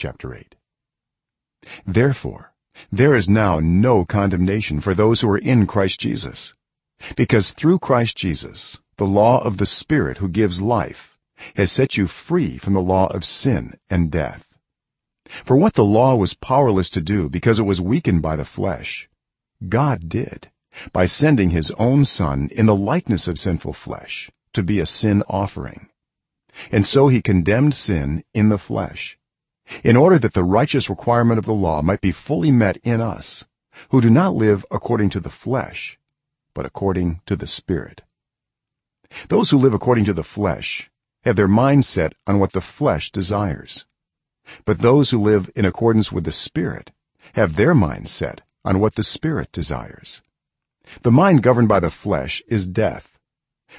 chapter 8 therefore there is now no condemnation for those who are in Christ Jesus because through Christ Jesus the law of the spirit who gives life has set you free from the law of sin and death. For what the law was powerless to do because it was weakened by the flesh god did by sending his own son in the likeness of sinful flesh to be a sin offering. And so he condemned sin in the flesh in order that the righteous requirement of the law might be fully met in us who do not live according to the flesh but according to the spirit. Those who live according to the flesh have their mind set on what the flesh desires. But those who live in accordance with the spirit have their mind set on what the spirit desires. The mind governed by the flesh is death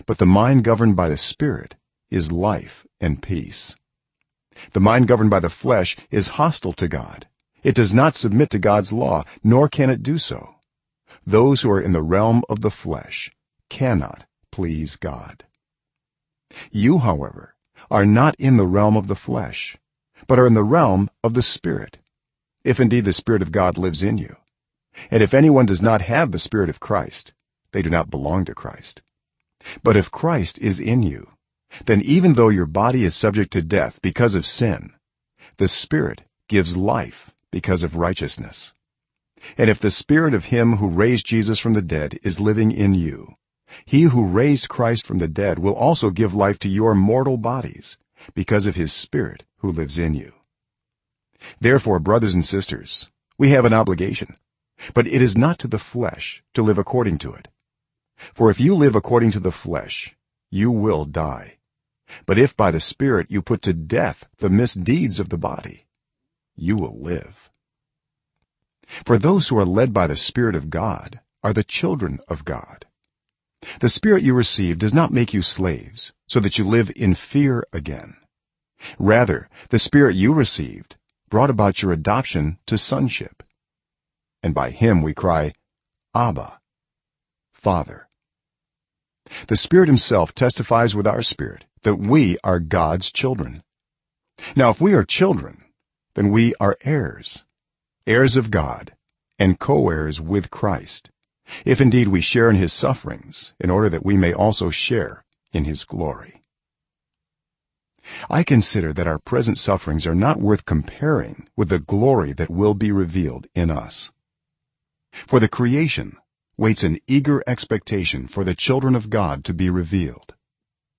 but the mind governed by the spirit is life and peace the mind governed by the flesh is hostile to god. It does not submit to god's law nor can it do so. Those who are in the realm of the flesh cannot please god. You however are not in the realm of the flesh but are in the realm of the spirit if indeed the spirit of god lives in you. And if anyone does not have the spirit of christ they do not belong to christ. But if christ is in you then even though your body is subject to death because of sin the spirit gives life because of righteousness. And if the spirit of him who raised jesus from the dead is living in you he who raised christ from the dead will also give life to your mortal bodies because of his spirit who lives in you. Therefore brothers and sisters we have an obligation but it is not to the flesh to live according to it. For if you live according to the flesh you will die but if by the spirit you put to death the misdeeds of the body you will live. For those who are led by the spirit of god are the children of god. The spirit you received does not make you slaves so that you live in fear again. Rather the spirit you received brought about your adoption to sonship. And by him we cry abba father the spirit himself testifies with our spirit that we are god's children. Now if we are children then we are heirs heirs of god and co-heirs with christ if indeed we share in his sufferings in order that we may also share in his glory. I consider that our present sufferings are not worth comparing with the glory that will be revealed in us. For the creation waits in eager expectation for the children of god to be revealed.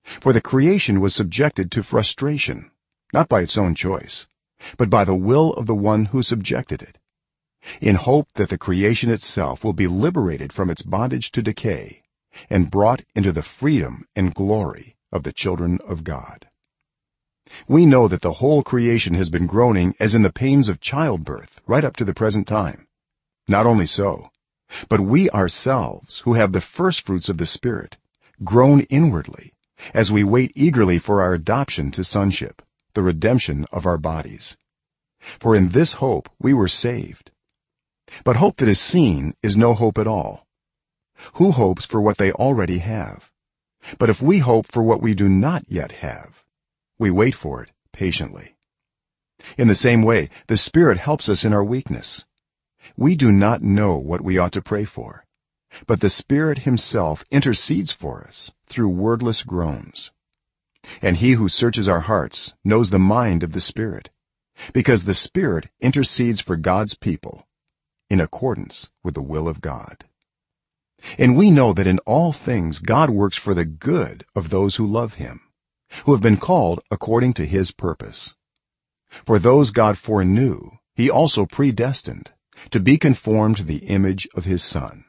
For the creation was subjected to frustration not by its own choice but by the will of the one who subjected it in hope that the creation itself will be liberated from its bondage to decay and brought into the freedom and glory of the children of god. We know that the whole creation has been groaning as in the pains of childbirth right up to the present time. Not only so but we ourselves who have the first fruits of the spirit groan inwardly as we wait eagerly for our adoption to sonship the redemption of our bodies. For in this hope we were saved. But hope that is seen is no hope at all. Who hopes for what they already have? But if we hope for what we do not yet have we wait for it patiently. In the same way the spirit helps us in our weakness we do not know what we ought to pray for but the spirit himself intercedes for us through wordless groans. And he who searches our hearts knows the mind of the spirit because the spirit intercedes for god's people in accordance with the will of god. And we know that in all things god works for the good of those who love him who have been called according to his purpose. For those god foreknew he also predestined to be conformed to the image of his son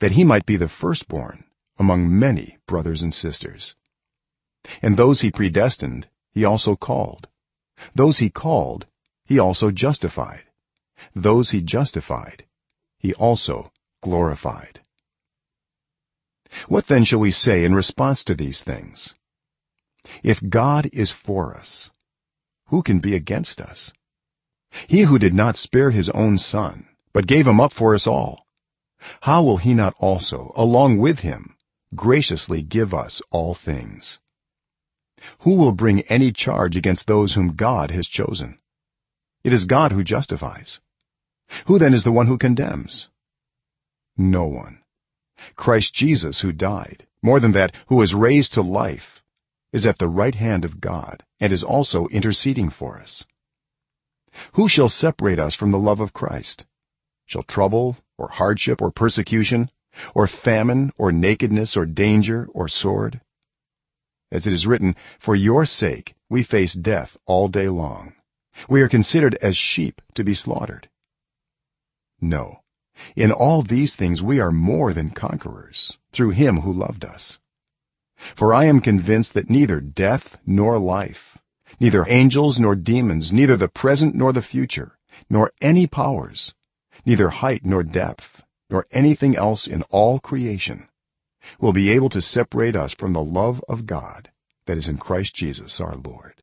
that he might be the firstborn among many brothers and sisters. And those he predestined he also called. Those he called he also justified. Those he justified he also glorified. What then shall we say in response to these things? If god is for us who can be against us he who did not spare his own son but gave him up for us all how will he not also along with him graciously give us all things? Who will bring any charge against those whom god has chosen? It is god who justifies. Who then is the one who condemns? No one. Christ jesus who died more than that who was raised to life is at the right hand of god and is also interceding for us who shall separate us from the love of christ? Shall trouble or hardship or persecution or famine or nakedness or danger or sword? As it is written for your sake we face death all day long. We are considered as sheep to be slaughtered. No. In all these things we are more than conquerors through him who loved us. For i am convinced that neither death nor life neither angels nor demons neither the present nor the future nor any powers neither height nor depth nor anything else in all creation will be able to separate us from the love of god that is in Christ Jesus our Lord